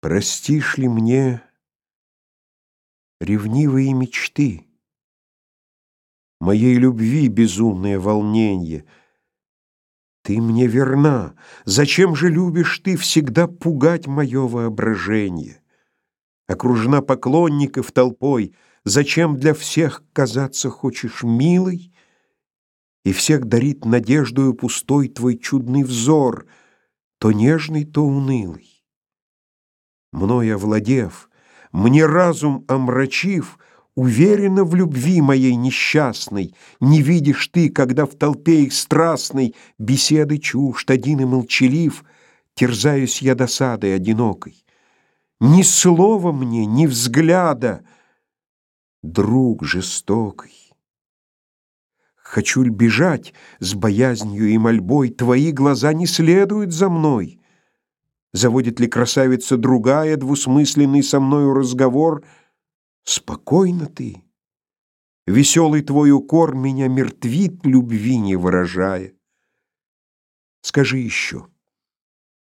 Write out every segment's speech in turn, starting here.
Простишь ли мне ревнивые мечты, Моей любви безумное волненье? Ты мне верна, зачем же любишь ты Всегда пугать мое воображение? Окружена поклонников толпой, Зачем для всех казаться хочешь милой? И всех дарит надеждою пустой Твой чудный взор, То нежный, то унылый мной овладев, мне разум омрачив, Уверена в любви моей несчастной, Не видишь ты, когда в толпе их страстной Беседы чушь, один и молчалив, Терзаюсь я досадой одинокой. Ни слова мне, ни взгляда, Друг жестокий. Хочу ль бежать с боязнью и мольбой, Твои глаза не следуют за мной. Заводит ли красавица другая двусмысленный со мною разговор? Спокойно ты. Веселый твой укор меня мертвит, любви не выражая. Скажи еще.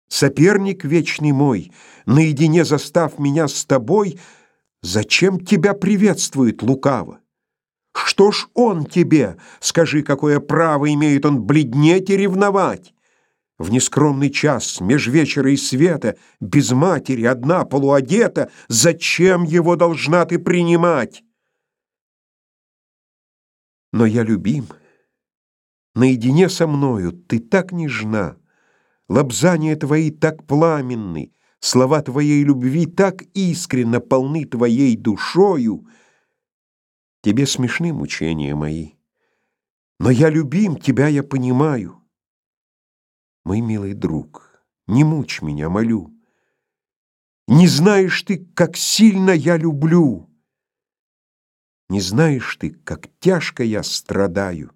Соперник вечный мой, наедине застав меня с тобой, зачем тебя приветствует лукаво? Что ж он тебе, скажи, какое право имеет он бледнеть и ревновать? В нескромный час, меж вечера и света, Без матери, одна, полуодета, Зачем его должна ты принимать? Но я любим. Наедине со мною ты так нежна, Лобзания твои так пламенны, Слова твоей любви так искренно полны твоей душою. Тебе смешны мучения мои, но я любим, тебя я понимаю. Мой милый друг, не мучь меня, молю. Не знаешь ты, как сильно я люблю. Не знаешь ты, как тяжко я страдаю.